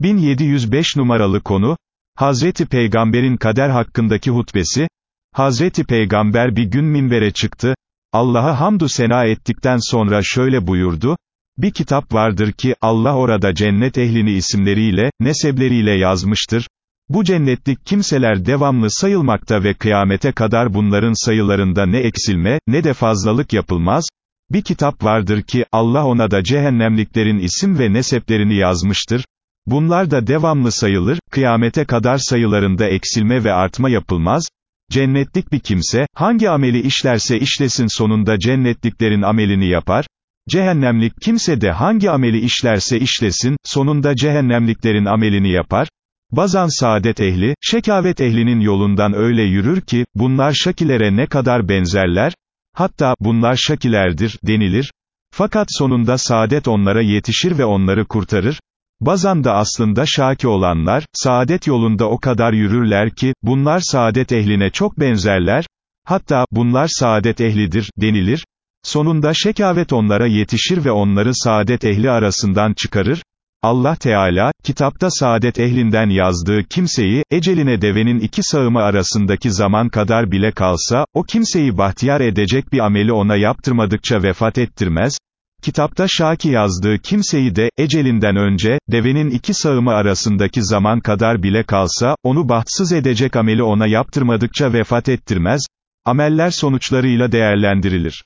1705 numaralı konu, Hazreti Peygamber'in kader hakkındaki hutbesi, Hazreti Peygamber bir gün minbere çıktı, Allah'a hamdü sena ettikten sonra şöyle buyurdu, bir kitap vardır ki, Allah orada cennet ehlini isimleriyle, nesebleriyle yazmıştır, bu cennetlik kimseler devamlı sayılmakta ve kıyamete kadar bunların sayılarında ne eksilme, ne de fazlalık yapılmaz, bir kitap vardır ki, Allah ona da cehennemliklerin isim ve neseplerini yazmıştır, Bunlar da devamlı sayılır, kıyamete kadar sayılarında eksilme ve artma yapılmaz, cennetlik bir kimse, hangi ameli işlerse işlesin sonunda cennetliklerin amelini yapar, cehennemlik kimse de hangi ameli işlerse işlesin, sonunda cehennemliklerin amelini yapar, Bazan saadet ehli, şekavet ehlinin yolundan öyle yürür ki, bunlar şakilere ne kadar benzerler, hatta, bunlar şakilerdir, denilir, fakat sonunda saadet onlara yetişir ve onları kurtarır, Bazan da aslında şaki olanlar, saadet yolunda o kadar yürürler ki, bunlar saadet ehline çok benzerler, hatta, bunlar saadet ehlidir, denilir, sonunda şekavet onlara yetişir ve onları saadet ehli arasından çıkarır, Allah Teala, kitapta saadet ehlinden yazdığı kimseyi, eceline devenin iki sağımı arasındaki zaman kadar bile kalsa, o kimseyi bahtiyar edecek bir ameli ona yaptırmadıkça vefat ettirmez, Kitapta Şaki yazdığı kimseyi de, ecelinden önce, devenin iki sağımı arasındaki zaman kadar bile kalsa, onu bahtsız edecek ameli ona yaptırmadıkça vefat ettirmez, ameller sonuçlarıyla değerlendirilir.